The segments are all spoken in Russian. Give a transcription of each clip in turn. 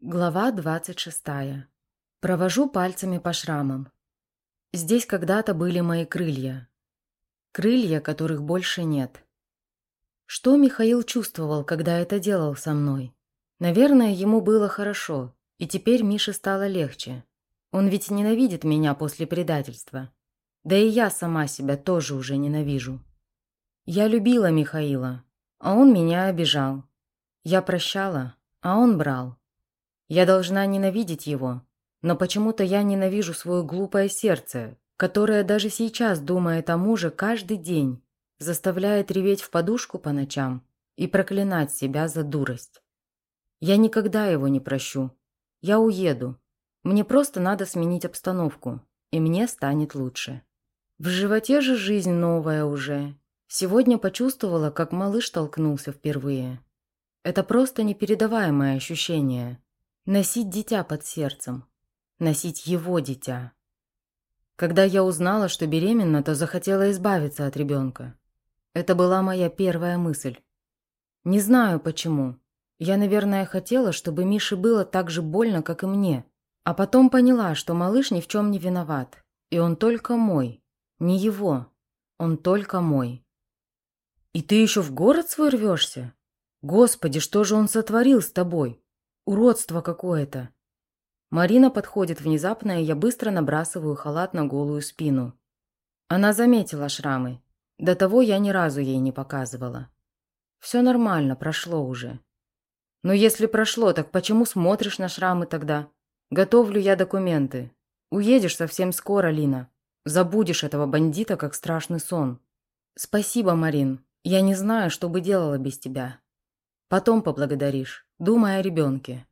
Глава 26. Провожу пальцами по шрамам. Здесь когда-то были мои крылья. Крылья, которых больше нет. Что Михаил чувствовал, когда это делал со мной? Наверное, ему было хорошо, и теперь Мише стало легче. Он ведь ненавидит меня после предательства. Да и я сама себя тоже уже ненавижу. Я любила Михаила, а он меня обижал. Я прощала, а он брал. Я должна ненавидеть его, но почему-то я ненавижу свое глупое сердце, которое даже сейчас думает о муже каждый день, заставляет реветь в подушку по ночам и проклинать себя за дурость. Я никогда его не прощу. Я уеду. Мне просто надо сменить обстановку, и мне станет лучше. В животе же жизнь новая уже. Сегодня почувствовала, как малыш толкнулся впервые. Это просто непередаваемое ощущение. Носить дитя под сердцем. Носить его дитя. Когда я узнала, что беременна, то захотела избавиться от ребенка. Это была моя первая мысль. Не знаю почему. Я, наверное, хотела, чтобы Мише было так же больно, как и мне. А потом поняла, что малыш ни в чем не виноват. И он только мой. Не его. Он только мой. «И ты еще в город свой рвешься? Господи, что же он сотворил с тобой?» Уродство какое-то. Марина подходит внезапно, и я быстро набрасываю халат на голую спину. Она заметила шрамы. До того я ни разу ей не показывала. Все нормально, прошло уже. Но если прошло, так почему смотришь на шрамы тогда? Готовлю я документы. Уедешь совсем скоро, Лина. Забудешь этого бандита, как страшный сон. Спасибо, Марин. Я не знаю, что бы делала без тебя. Потом поблагодаришь думая о ребенке.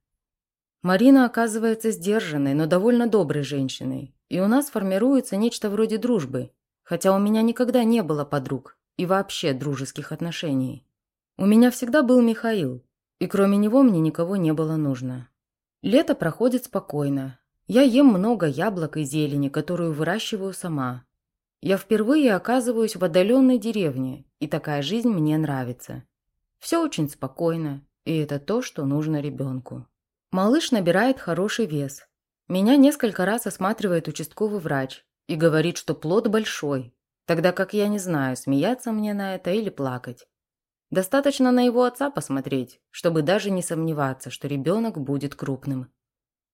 Марина оказывается сдержанной, но довольно доброй женщиной, и у нас формируется нечто вроде дружбы, хотя у меня никогда не было подруг и вообще дружеских отношений. У меня всегда был Михаил, и кроме него мне никого не было нужно. Лето проходит спокойно. Я ем много яблок и зелени, которую выращиваю сама. Я впервые оказываюсь в отдаленной деревне, и такая жизнь мне нравится. Все очень спокойно, и это то, что нужно ребенку. Малыш набирает хороший вес. Меня несколько раз осматривает участковый врач и говорит, что плод большой, тогда как я не знаю, смеяться мне на это или плакать. Достаточно на его отца посмотреть, чтобы даже не сомневаться, что ребенок будет крупным.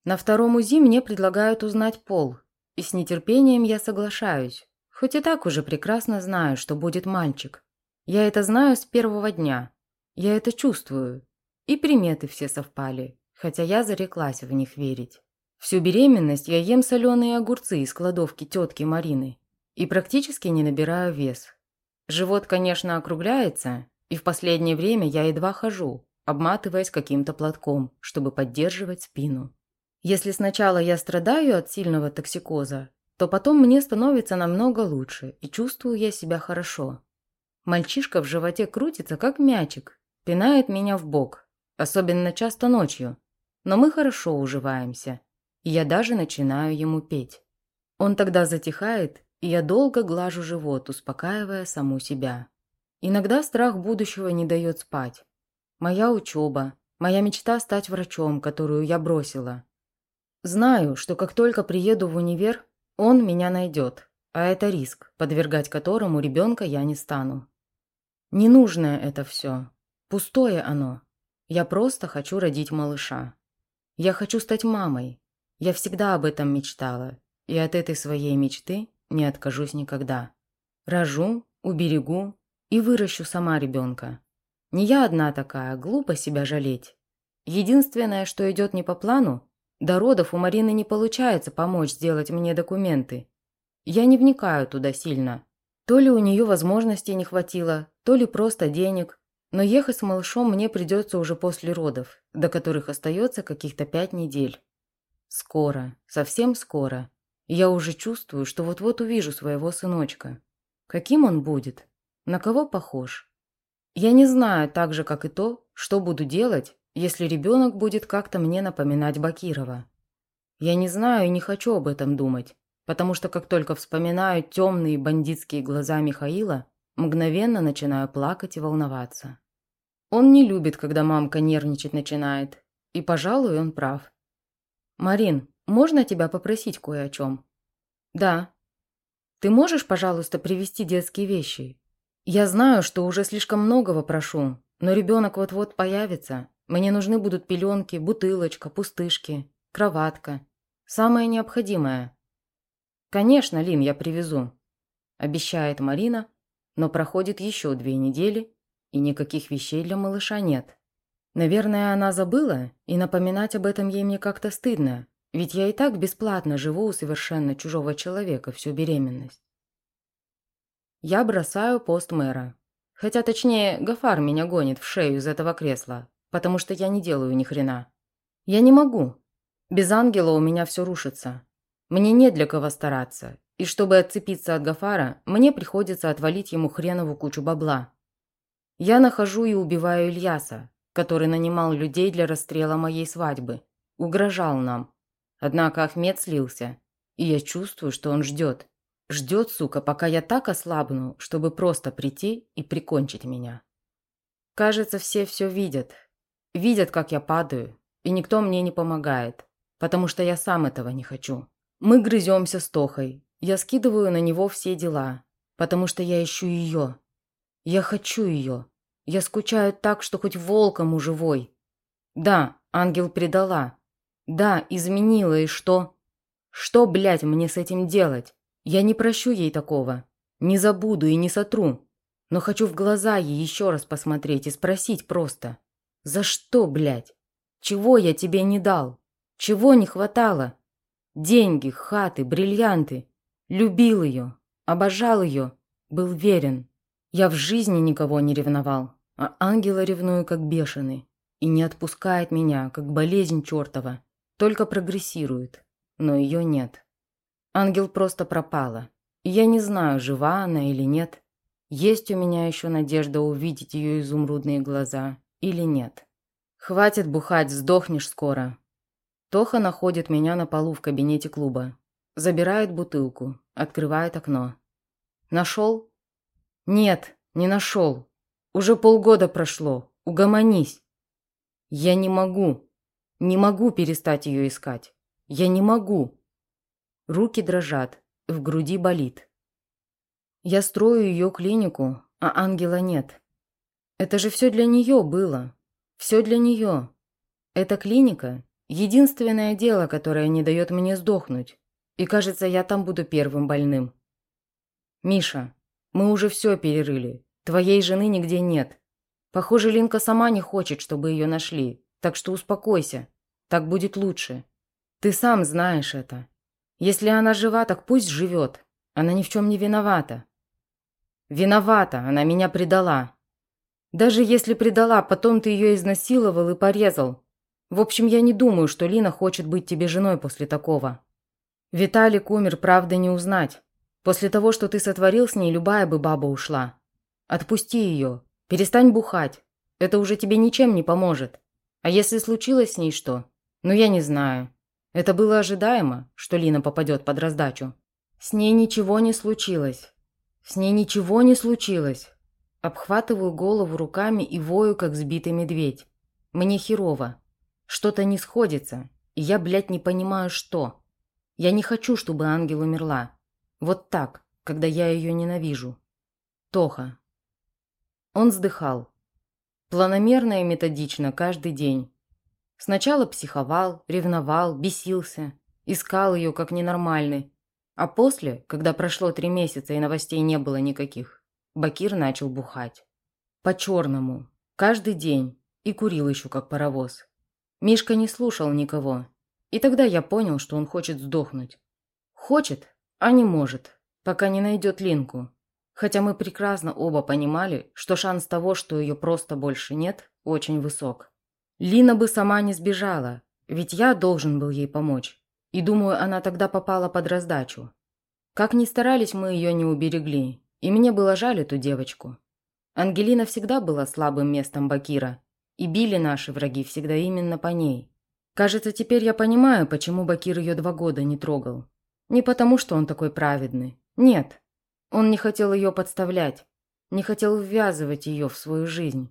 На втором УЗИ мне предлагают узнать пол, и с нетерпением я соглашаюсь, хоть и так уже прекрасно знаю, что будет мальчик. Я это знаю с первого дня. Я это чувствую, и приметы все совпали, хотя я зареклась в них верить. Всю беременность я ем соленые огурцы из кладовки тетки Марины и практически не набираю вес. Живот, конечно, округляется, и в последнее время я едва хожу, обматываясь каким-то платком, чтобы поддерживать спину. Если сначала я страдаю от сильного токсикоза, то потом мне становится намного лучше, и чувствую я себя хорошо. Мальчишка в животе крутится, как мячик, пинает меня в бок, особенно часто ночью. Но мы хорошо уживаемся, и я даже начинаю ему петь. Он тогда затихает, и я долго глажу живот, успокаивая саму себя. Иногда страх будущего не дает спать. Моя учеба, моя мечта стать врачом, которую я бросила. Знаю, что как только приеду в универ, он меня найдет, а это риск, подвергать которому ребенка я не стану. Ненужное это все. Пустое оно. Я просто хочу родить малыша. Я хочу стать мамой. Я всегда об этом мечтала. И от этой своей мечты не откажусь никогда. Рожу, уберегу и выращу сама ребенка. Не я одна такая, глупо себя жалеть. Единственное, что идет не по плану, до родов у Марины не получается помочь сделать мне документы. Я не вникаю туда сильно. То ли у нее возможностей не хватило, то ли просто денег, но ехать с малышом мне придется уже после родов, до которых остается каких-то пять недель. Скоро, совсем скоро. Я уже чувствую, что вот-вот увижу своего сыночка. Каким он будет? На кого похож? Я не знаю так же, как и то, что буду делать, если ребенок будет как-то мне напоминать Бакирова. Я не знаю и не хочу об этом думать, потому что как только вспоминаю темные бандитские глаза Михаила, мгновенно начинаю плакать и волноваться. Он не любит, когда мамка нервничать начинает. И, пожалуй, он прав. «Марин, можно тебя попросить кое о чем?» «Да». «Ты можешь, пожалуйста, привезти детские вещи? Я знаю, что уже слишком многого прошу, но ребенок вот-вот появится. Мне нужны будут пеленки, бутылочка, пустышки, кроватка. Самое необходимое». «Конечно, Лин, я привезу», – обещает Марина, но проходит еще две недели, и никаких вещей для малыша нет. Наверное, она забыла, и напоминать об этом ей мне как-то стыдно, ведь я и так бесплатно живу у совершенно чужого человека всю беременность. Я бросаю пост мэра. Хотя, точнее, Гафар меня гонит в шею из этого кресла, потому что я не делаю ни хрена. Я не могу. Без ангела у меня все рушится. Мне нет для кого стараться, и чтобы отцепиться от Гафара, мне приходится отвалить ему хренову кучу бабла. Я нахожу и убиваю Ильяса, который нанимал людей для расстрела моей свадьбы. Угрожал нам. Однако Ахмед слился, и я чувствую, что он ждет. Ждет, сука, пока я так ослабну, чтобы просто прийти и прикончить меня. Кажется, все все видят. Видят, как я падаю, и никто мне не помогает, потому что я сам этого не хочу. Мы грыземся с Тохой. Я скидываю на него все дела, потому что я ищу ее. Я хочу ее. Я скучаю так, что хоть волком живой. Да, ангел предала. Да, изменила, и что? Что, блядь, мне с этим делать? Я не прощу ей такого. Не забуду и не сотру. Но хочу в глаза ей еще раз посмотреть и спросить просто. За что, блядь? Чего я тебе не дал? Чего не хватало? Деньги, хаты, бриллианты. Любил ее, обожал ее, был верен. Я в жизни никого не ревновал, а ангела ревную как бешеный. И не отпускает меня, как болезнь чертова. Только прогрессирует, но ее нет. Ангел просто пропала. И я не знаю, жива она или нет. Есть у меня еще надежда увидеть ее изумрудные глаза или нет. Хватит бухать, сдохнешь скоро. Тоха находит меня на полу в кабинете клуба. Забирает бутылку, открывает окно. Нашел? «Нет, не нашел. Уже полгода прошло. Угомонись». «Я не могу. Не могу перестать ее искать. Я не могу». Руки дрожат, в груди болит. Я строю ее клинику, а ангела нет. Это же все для нее было. Все для нее. Эта клиника – единственное дело, которое не дает мне сдохнуть. И кажется, я там буду первым больным. Миша, мы уже все перерыли. Твоей жены нигде нет. Похоже, Линка сама не хочет, чтобы ее нашли. Так что успокойся. Так будет лучше. Ты сам знаешь это. Если она жива, так пусть живет. Она ни в чем не виновата. Виновата, она меня предала. Даже если предала, потом ты ее изнасиловал и порезал. В общем, я не думаю, что Лина хочет быть тебе женой после такого. Виталик умер, правда, не узнать. После того, что ты сотворил с ней, любая бы баба ушла. Отпусти ее. Перестань бухать. Это уже тебе ничем не поможет. А если случилось с ней что? Ну, я не знаю. Это было ожидаемо, что Лина попадет под раздачу. С ней ничего не случилось. С ней ничего не случилось. Обхватываю голову руками и вою, как сбитый медведь. Мне херово. Что-то не сходится. И я, блядь, не понимаю, что. Я не хочу, чтобы ангел умерла. Вот так, когда я ее ненавижу. Тоха. Он вздыхал. Планомерно и методично каждый день. Сначала психовал, ревновал, бесился, искал ее как ненормальный. А после, когда прошло три месяца и новостей не было никаких, Бакир начал бухать. По-черному. Каждый день. И курил еще как паровоз. Мишка не слушал никого. И тогда я понял, что он хочет сдохнуть. Хочет, а не может, пока не найдет Линку. Хотя мы прекрасно оба понимали, что шанс того, что ее просто больше нет, очень высок. Лина бы сама не сбежала, ведь я должен был ей помочь. И думаю, она тогда попала под раздачу. Как ни старались, мы ее не уберегли, и мне было жаль эту девочку. Ангелина всегда была слабым местом Бакира, и били наши враги всегда именно по ней. Кажется, теперь я понимаю, почему Бакир ее два года не трогал. Не потому, что он такой праведный. Нет. Он не хотел ее подставлять. Не хотел ввязывать ее в свою жизнь.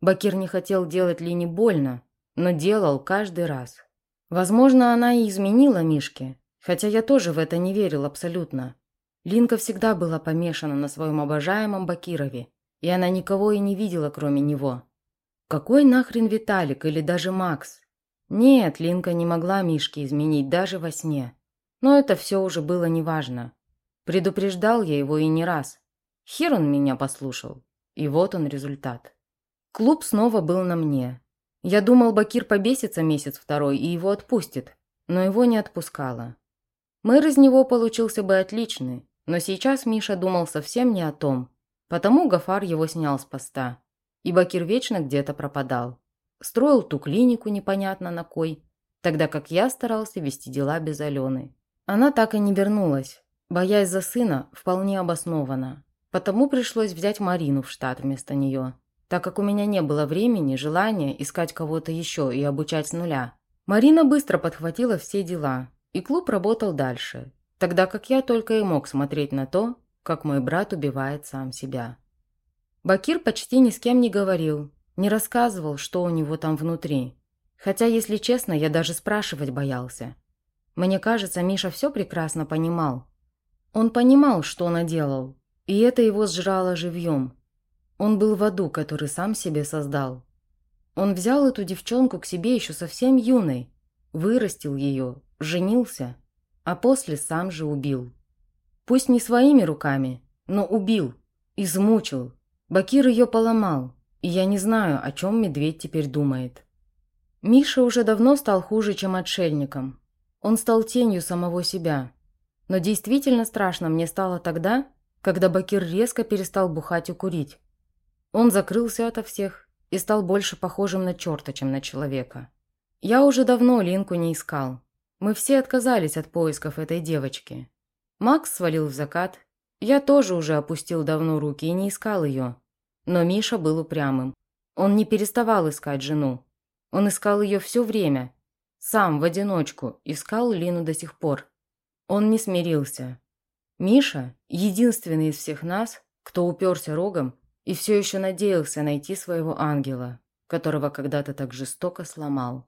Бакир не хотел делать Лине больно, но делал каждый раз. Возможно, она и изменила Мишке, хотя я тоже в это не верил абсолютно. Линка всегда была помешана на своем обожаемом Бакирове, и она никого и не видела, кроме него. Какой нахрен Виталик или даже Макс? Нет, Линка не могла Мишке изменить даже во сне. Но это все уже было неважно. Предупреждал я его и не раз. Хер он меня послушал. И вот он результат. Клуб снова был на мне. Я думал, Бакир побесится месяц-второй и его отпустит, но его не отпускало. Мэр из него получился бы отличный, но сейчас Миша думал совсем не о том, потому Гафар его снял с поста. И Бакир вечно где-то пропадал. Строил ту клинику непонятно на кой, тогда как я старался вести дела без Алены. Она так и не вернулась, боясь за сына вполне обоснованно. Потому пришлось взять Марину в штат вместо нее, так как у меня не было времени, желания искать кого-то еще и обучать с нуля. Марина быстро подхватила все дела, и клуб работал дальше, тогда как я только и мог смотреть на то, как мой брат убивает сам себя. Бакир почти ни с кем не говорил, не рассказывал, что у него там внутри. Хотя, если честно, я даже спрашивать боялся. Мне кажется, Миша все прекрасно понимал. Он понимал, что наделал, и это его сжрало живьем. Он был в аду, который сам себе создал. Он взял эту девчонку к себе еще совсем юной, вырастил ее, женился, а после сам же убил. Пусть не своими руками, но убил, измучил. Бакир ее поломал, и я не знаю, о чем медведь теперь думает. Миша уже давно стал хуже, чем отшельником. Он стал тенью самого себя. Но действительно страшно мне стало тогда, когда Бакир резко перестал бухать и курить. Он закрылся ото всех и стал больше похожим на черта, чем на человека. Я уже давно Линку не искал. Мы все отказались от поисков этой девочки. Макс свалил в закат. Я тоже уже опустил давно руки и не искал ее. Но Миша был упрямым. Он не переставал искать жену. Он искал ее все время. Сам, в одиночку, искал Лину до сих пор. Он не смирился. Миша – единственный из всех нас, кто уперся рогом и все еще надеялся найти своего ангела, которого когда-то так жестоко сломал.